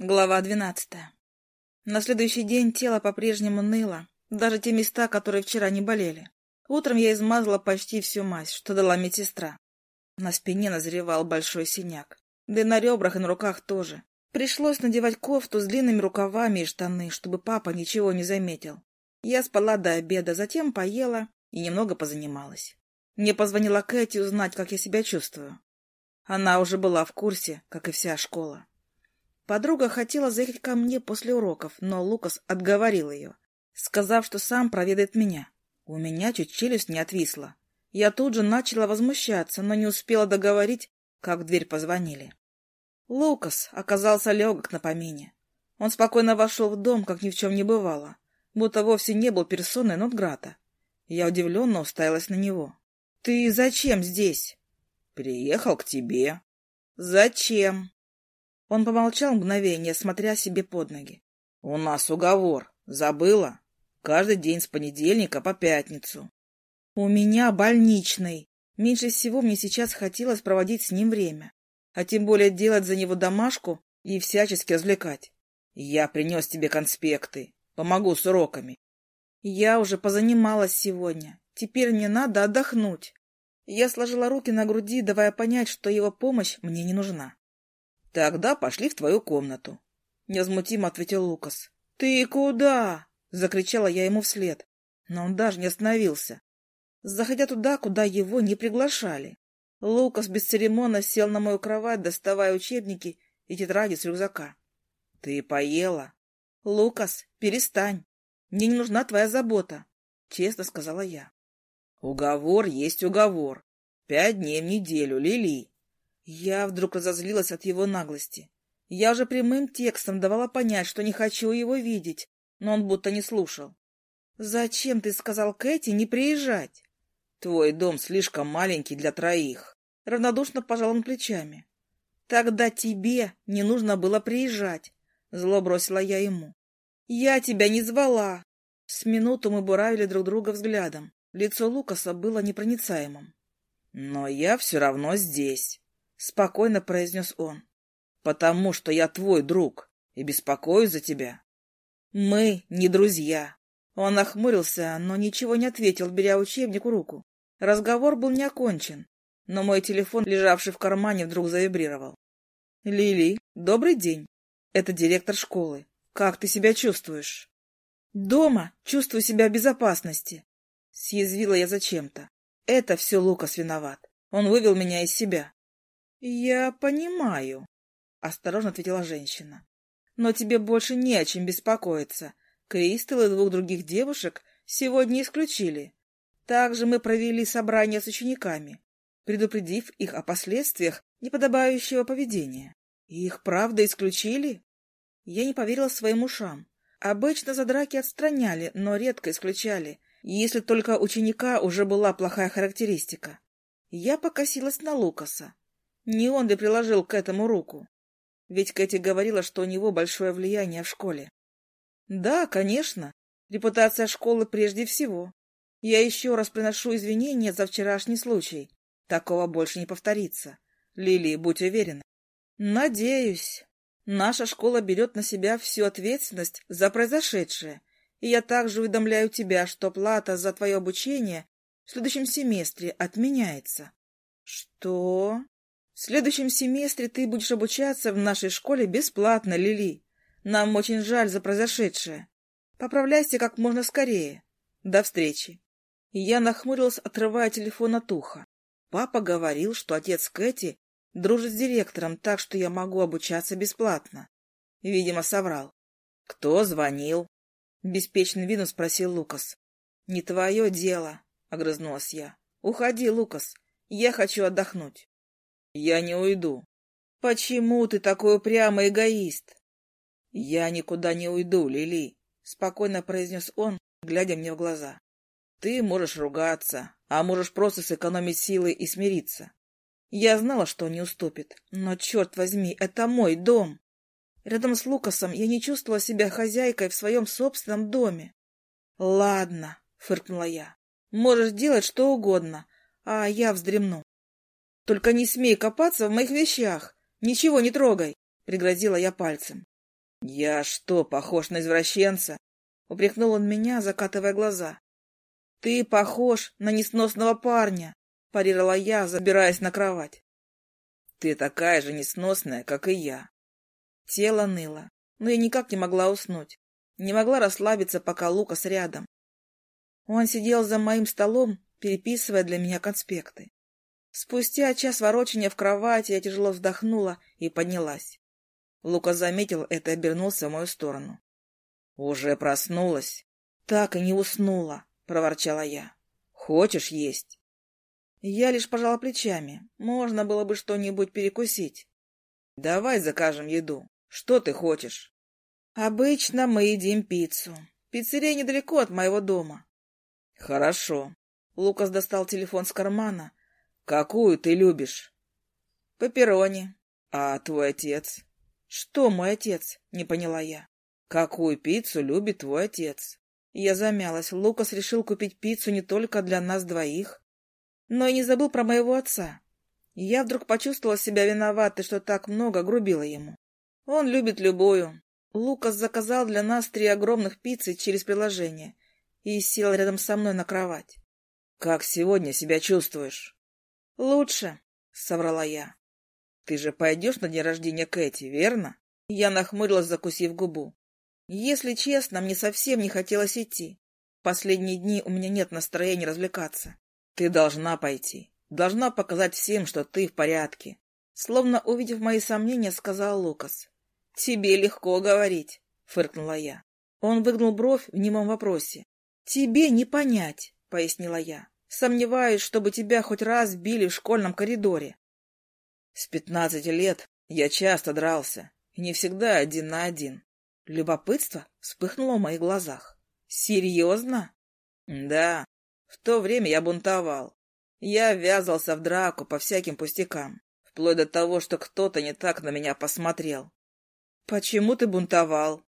Глава двенадцатая. На следующий день тело по-прежнему ныло, даже те места, которые вчера не болели. Утром я измазала почти всю мазь, что дала медсестра. На спине назревал большой синяк. Да и на ребрах и на руках тоже. Пришлось надевать кофту с длинными рукавами и штаны, чтобы папа ничего не заметил. Я спала до обеда, затем поела и немного позанималась. Мне позвонила Кэти узнать, как я себя чувствую. Она уже была в курсе, как и вся школа. Подруга хотела заехать ко мне после уроков, но Лукас отговорил ее, сказав, что сам проведает меня. У меня чуть челюсть не отвисла. Я тут же начала возмущаться, но не успела договорить, как в дверь позвонили. Лукас оказался легок на помине. Он спокойно вошел в дом, как ни в чем не бывало, будто вовсе не был персоной Нотграта. Я удивленно уставилась на него. — Ты зачем здесь? — Приехал к тебе. — Зачем? Он помолчал мгновение, смотря себе под ноги. — У нас уговор. Забыла? Каждый день с понедельника по пятницу. — У меня больничный. Меньше всего мне сейчас хотелось проводить с ним время, а тем более делать за него домашку и всячески развлекать. Я принес тебе конспекты. Помогу с уроками. Я уже позанималась сегодня. Теперь мне надо отдохнуть. Я сложила руки на груди, давая понять, что его помощь мне не нужна. — Тогда пошли в твою комнату. Невозмутимо ответил Лукас. — Ты куда? — закричала я ему вслед. Но он даже не остановился. Заходя туда, куда его не приглашали. Лукас бесцеремонно сел на мою кровать, доставая учебники и тетради с рюкзака. — Ты поела? — Лукас, перестань. Мне не нужна твоя забота, — честно сказала я. — Уговор есть уговор. Пять дней в неделю, Лили. Я вдруг разозлилась от его наглости. Я уже прямым текстом давала понять, что не хочу его видеть, но он будто не слушал. «Зачем ты сказал Кэти не приезжать?» «Твой дом слишком маленький для троих», — равнодушно пожал он плечами. «Тогда тебе не нужно было приезжать», — зло бросила я ему. «Я тебя не звала». С минуту мы буравили друг друга взглядом. Лицо Лукаса было непроницаемым. «Но я все равно здесь», — спокойно произнес он. — Потому что я твой друг и беспокоюсь за тебя. — Мы не друзья. Он нахмурился, но ничего не ответил, беря учебник в руку. Разговор был не окончен, но мой телефон, лежавший в кармане, вдруг завибрировал. — Лили, добрый день. Это директор школы. Как ты себя чувствуешь? — Дома чувствую себя в безопасности. Съязвила я зачем-то. Это все Лукас виноват. Он вывел меня из себя. — Я понимаю, — осторожно ответила женщина. — Но тебе больше не о чем беспокоиться. Кристал и двух других девушек сегодня исключили. Также мы провели собрание с учениками, предупредив их о последствиях неподобающего поведения. Их правда исключили? Я не поверила своим ушам. Обычно за драки отстраняли, но редко исключали, если только ученика уже была плохая характеристика. Я покосилась на Лукаса. Не он ли приложил к этому руку? Ведь Кэти говорила, что у него большое влияние в школе. Да, конечно. Репутация школы прежде всего. Я еще раз приношу извинения за вчерашний случай. Такого больше не повторится. Лили, будь уверена. Надеюсь. Наша школа берет на себя всю ответственность за произошедшее. И я также уведомляю тебя, что плата за твое обучение в следующем семестре отменяется. Что? В следующем семестре ты будешь обучаться в нашей школе бесплатно, Лили. Нам очень жаль за произошедшее. Поправляйся как можно скорее. До встречи. И я нахмурилась, отрывая телефон от уха. Папа говорил, что отец Кэти дружит с директором, так что я могу обучаться бесплатно. Видимо, соврал. — Кто звонил? — беспечным видом спросил Лукас. — Не твое дело, — огрызнулась я. — Уходи, Лукас. Я хочу отдохнуть. Я не уйду. Почему ты такой упрямый эгоист? Я никуда не уйду, Лили, спокойно произнес он, глядя мне в глаза. Ты можешь ругаться, а можешь просто сэкономить силы и смириться. Я знала, что он не уступит, но, черт возьми, это мой дом. Рядом с Лукасом я не чувствовала себя хозяйкой в своем собственном доме. — Ладно, — фыркнула я, — можешь делать что угодно, а я вздремну. Только не смей копаться в моих вещах. Ничего не трогай, — пригрозила я пальцем. Я что, похож на извращенца? Упрекнул он меня, закатывая глаза. Ты похож на несносного парня, парировала я, забираясь на кровать. Ты такая же несносная, как и я. Тело ныло, но я никак не могла уснуть. Не могла расслабиться, пока Лукас рядом. Он сидел за моим столом, переписывая для меня конспекты. Спустя час ворочания в кровати я тяжело вздохнула и поднялась. Лука заметил это и обернулся в мою сторону. «Уже проснулась?» «Так и не уснула», — проворчала я. «Хочешь есть?» Я лишь пожала плечами. Можно было бы что-нибудь перекусить. «Давай закажем еду. Что ты хочешь?» «Обычно мы едим пиццу. Пиццерия недалеко от моего дома». «Хорошо». Лукас достал телефон с кармана. «Какую ты любишь?» «Пепперони». «А твой отец?» «Что мой отец?» — не поняла я. «Какую пиццу любит твой отец?» Я замялась. Лукас решил купить пиццу не только для нас двоих, но и не забыл про моего отца. Я вдруг почувствовала себя виноватой, что так много грубила ему. Он любит любую. Лукас заказал для нас три огромных пиццы через приложение и сел рядом со мной на кровать. «Как сегодня себя чувствуешь?» «Лучше», — соврала я. «Ты же пойдешь на день рождения Кэти, верно?» Я нахмурилась, закусив губу. Если честно, мне совсем не хотелось идти. Последние дни у меня нет настроения развлекаться. Ты должна пойти. Должна показать всем, что ты в порядке. Словно увидев мои сомнения, сказал Лукас. Тебе легко говорить, фыркнула я. Он выгнул бровь в немом вопросе. Тебе не понять, пояснила я. Сомневаюсь, чтобы тебя хоть раз били в школьном коридоре. С пятнадцати лет я часто дрался, и не всегда один на один. Любопытство вспыхнуло в моих глазах. Серьезно? Да. В то время я бунтовал. Я ввязался в драку по всяким пустякам, вплоть до того, что кто-то не так на меня посмотрел. Почему ты бунтовал?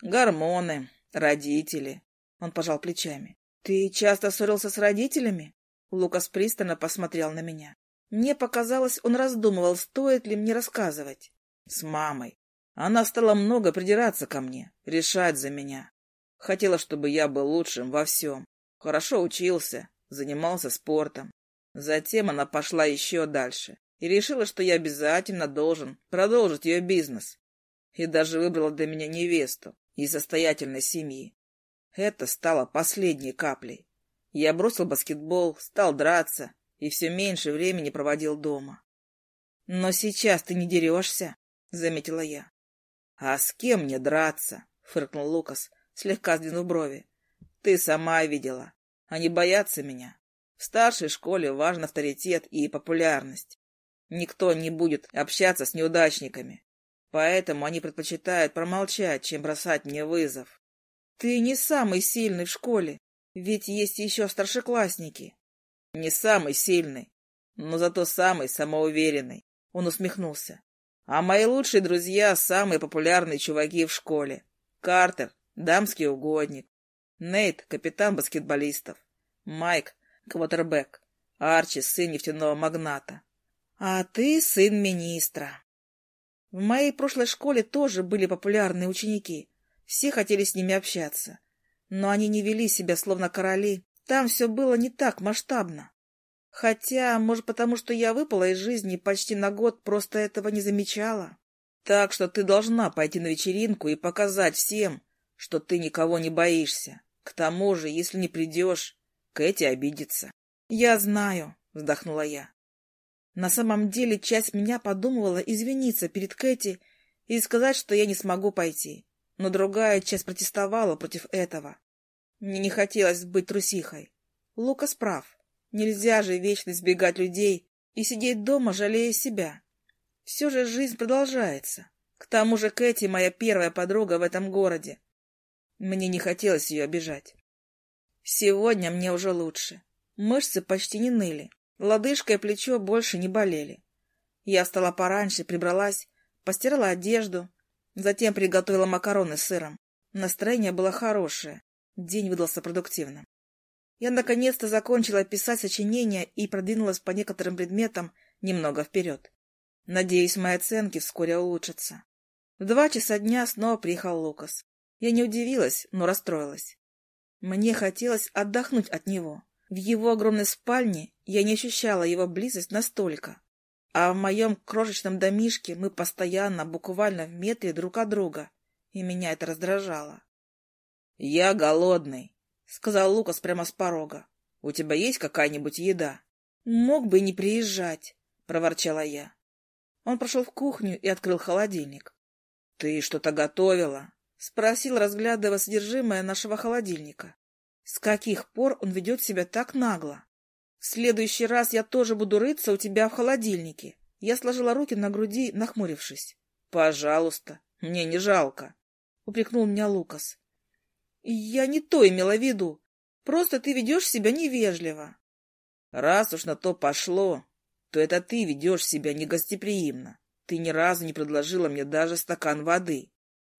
Гормоны, родители. Он пожал плечами. Ты часто ссорился с родителями? Лукас пристально посмотрел на меня. Мне показалось, он раздумывал, стоит ли мне рассказывать. С мамой. Она стала много придираться ко мне, решать за меня. Хотела, чтобы я был лучшим во всем. Хорошо учился, занимался спортом. Затем она пошла еще дальше и решила, что я обязательно должен продолжить ее бизнес. И даже выбрала для меня невесту из состоятельной семьи. Это стало последней каплей. Я бросил баскетбол, стал драться, и все меньше времени проводил дома. — Но сейчас ты не дерешься, — заметила я. — А с кем мне драться? — фыркнул Лукас, слегка сдвинув брови. — Ты сама видела. Они боятся меня. В старшей школе важен авторитет и популярность. Никто не будет общаться с неудачниками. Поэтому они предпочитают промолчать, чем бросать мне вызов. — Ты не самый сильный в школе, ведь есть еще старшеклассники. Не самый сильный, но зато самый самоуверенный. Он усмехнулся. А мои лучшие друзья — самые популярные чуваки в школе. Картер — дамский угодник. Нейт — капитан баскетболистов. Майк — квотербек. Арчи — сын нефтяного магната. А ты сын министра. В моей прошлой школе тоже были популярные ученики. Все хотели с ними общаться. Но они не вели себя словно короли там все было не так масштабно. Хотя, может, потому что я выпала из жизни почти на год, просто этого не замечала. Так что ты должна пойти на вечеринку и показать всем, что ты никого не боишься. К тому же, если не придешь, Кэти обидится. — Я знаю, — вздохнула я. На самом деле часть меня подумывала извиниться перед Кэти и сказать, что я не смогу пойти. Но другая часть протестовала против этого. Мне не хотелось быть трусихой. Лукас прав. Нельзя же вечно избегать людей и сидеть дома, жалея себя. Все же жизнь продолжается. К тому же Кэти моя первая подруга в этом городе. Мне не хотелось ее обижать. Сегодня мне уже лучше. Мышцы почти не ныли. Лодыжка и плечо больше не болели. Я встала пораньше, прибралась, постирала одежду, затем приготовила макароны с сыром. Настроение было хорошее. День выдался продуктивным. Я наконец-то закончила писать сочинение и продвинулась по некоторым предметам немного вперед. Надеюсь, мои оценки вскоре улучшатся. В два часа дня снова приехал Лукас. Я не удивилась, но расстроилась. Мне хотелось отдохнуть от него. В его огромной спальне я не ощущала его близость настолько. А в моем крошечном домишке мы постоянно, буквально в метре друг от друга, и меня это раздражало. — Я голодный, — сказал Лукас прямо с порога. — У тебя есть какая-нибудь еда? — Мог бы и не приезжать, — проворчала я. Он прошел в кухню и открыл холодильник. — Ты что-то готовила? — спросил, разглядывая содержимое нашего холодильника. С каких пор он ведет себя так нагло? В следующий раз я тоже буду рыться у тебя в холодильнике. Я сложила руки на груди, нахмурившись. — Пожалуйста, мне не жалко, — упрекнул меня Лукас. — Я не то имела в виду. Просто ты ведешь себя невежливо. — Раз уж на то пошло, то это ты ведешь себя негостеприимно. Ты ни разу не предложила мне даже стакан воды.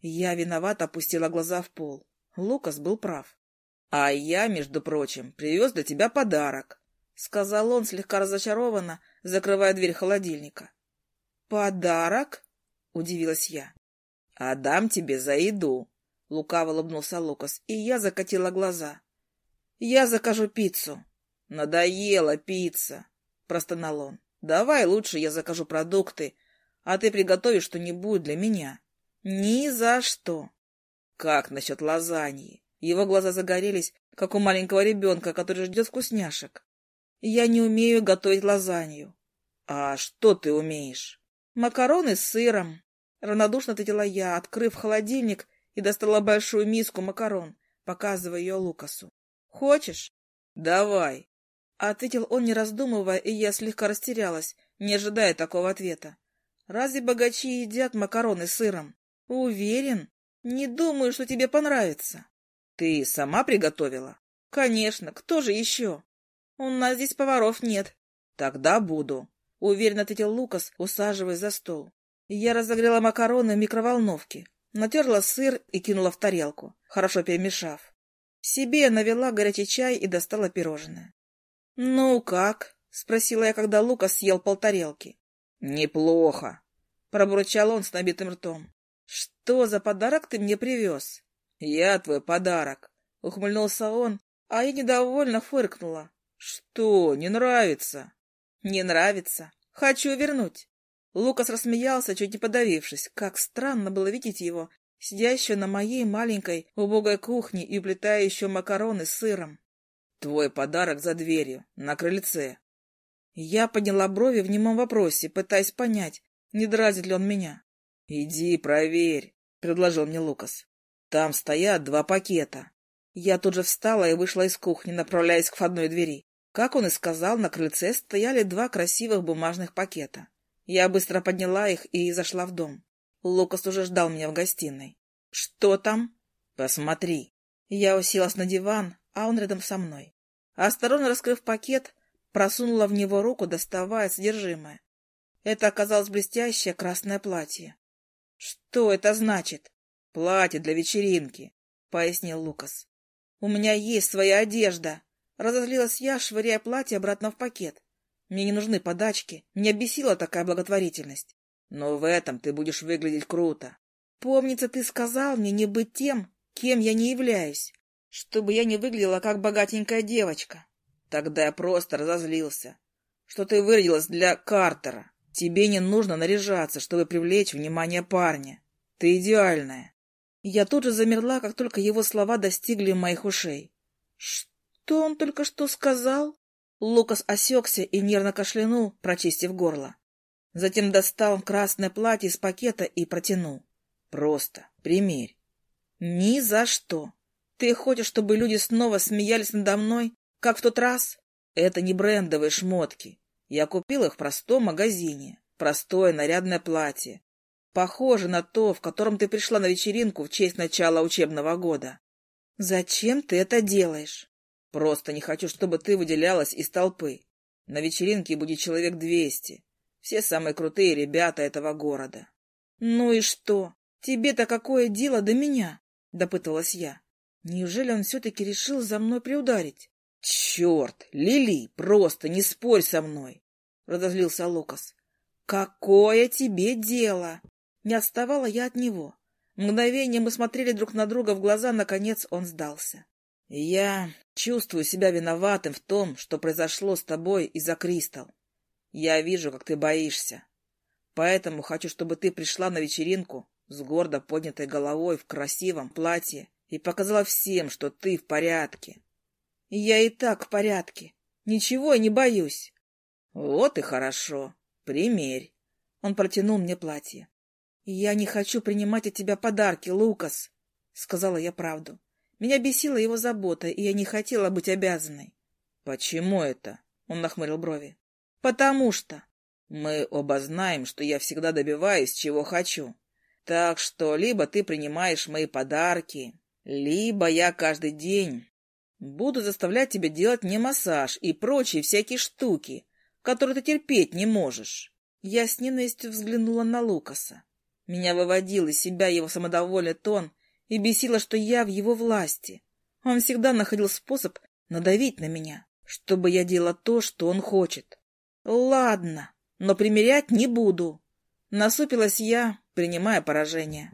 Я виноват опустила глаза в пол. Лукас был прав. — А я, между прочим, привез для тебя подарок, — сказал он слегка разочарованно, закрывая дверь холодильника. — Подарок? — удивилась я. — Отдам тебе за еду, — лукаво улыбнулся Лукас, и я закатила глаза. — Я закажу пиццу. — Надоела пицца, — простонал он. — Давай лучше я закажу продукты, а ты приготовишь что-нибудь для меня. — Ни за что. — Как насчет лазаньи? Его глаза загорелись, как у маленького ребенка, который ждет вкусняшек. Я не умею готовить лазанью. А что ты умеешь? Макароны с сыром. Равнодушно ответила я, открыв холодильник и достала большую миску макарон, показывая ее Лукасу. Хочешь? Давай. Ответил он, не раздумывая, и я слегка растерялась, не ожидая такого ответа. Разве богачи едят макароны с сыром? Уверен? Не думаю, что тебе понравится. Ты сама приготовила? Конечно, кто же еще? У нас здесь поваров нет. Тогда буду, уверенно ответил Лукас, усаживаясь за стол. Я разогрела макароны в микроволновке, натерла сыр и кинула в тарелку, хорошо перемешав. Себе навела горячий чай и достала пирожное. — Ну как? — спросила я, когда Лукас съел полтарелки. — Неплохо, — пробурчал он с набитым ртом. — Что за подарок ты мне привез? «Я твой подарок», — ухмыльнулся он, а я недовольно фыркнула. «Что, не нравится?» «Не нравится. Хочу вернуть». Лукас рассмеялся, чуть не подавившись. Как странно было видеть его, сидящего на моей маленькой убогой кухне и уплетающего макароны с сыром. «Твой подарок за дверью, на крыльце». Я подняла брови в немом вопросе, пытаясь понять, не дразит ли он меня. «Иди проверь», — предложил мне Лукас. Там стоят два пакета. Я тут же встала и вышла из кухни, направляясь к входной двери. Как он и сказал, на крыльце стояли два красивых бумажных пакета. Я быстро подняла их и зашла в дом. Лукас уже ждал меня в гостиной. «Что там?» «Посмотри». Я уселась на диван, а он рядом со мной. Осторожно раскрыв пакет, просунула в него руку, доставая содержимое. Это оказалось блестящее красное платье. «Что это значит?» «Платье для вечеринки», — пояснил Лукас. «У меня есть своя одежда». Разозлилась я, швыряя платье обратно в пакет. Мне не нужны подачки, меня бесила такая благотворительность. Но в этом ты будешь выглядеть круто. Помнится, ты сказал мне не быть тем, кем я не являюсь, чтобы я не выглядела как богатенькая девочка. Тогда я просто разозлился, что ты вырядилась для Картера. Тебе не нужно наряжаться, чтобы привлечь внимание парня. Ты идеальная. Я тут же замерла, как только его слова достигли моих ушей. «Что он только что сказал?» Лукас осекся и нервно кашлянул, прочистив горло. Затем достал красное платье из пакета и протянул. «Просто примерь». «Ни за что. Ты хочешь, чтобы люди снова смеялись надо мной, как в тот раз? Это не брендовые шмотки. Я купил их в простом магазине. Простое нарядное платье. Похоже на то, в котором ты пришла на вечеринку в честь начала учебного года. Зачем ты это делаешь? Просто не хочу, чтобы ты выделялась из толпы. На вечеринке будет человек двести. Все самые крутые ребята этого города. Ну и что? Тебе-то какое дело до меня? Допыталась я. Неужели он все-таки решил за мной приударить? Черт, Лили, просто не спорь со мной! Разозлился Лукас. Какое тебе дело? Не отставала я от него. Мгновение мы смотрели друг на друга в глаза, наконец он сдался. «Я чувствую себя виноватым в том, что произошло с тобой из-за Кристал. Я вижу, как ты боишься. Поэтому хочу, чтобы ты пришла на вечеринку с гордо поднятой головой в красивом платье и показала всем, что ты в порядке. Я и так в порядке. Ничего я не боюсь. Вот и хорошо. Примерь. Он протянул мне платье. Я не хочу принимать от тебя подарки, Лукас, сказала я правду. Меня бесила его забота, и я не хотела быть обязанной. Почему это? Он нахмурил брови. Потому что мы оба знаем, что я всегда добиваюсь, чего хочу. Так что либо ты принимаешь мои подарки, либо я каждый день буду заставлять тебя делать мне массаж и прочие всякие штуки, которые ты терпеть не можешь. Я с ненавистью взглянула на Лукаса. Меня выводил из себя его самодовольный тон и бесило, что я в его власти. Он всегда находил способ надавить на меня, чтобы я делала то, что он хочет. Ладно, но примерять не буду. Насупилась я, принимая поражение.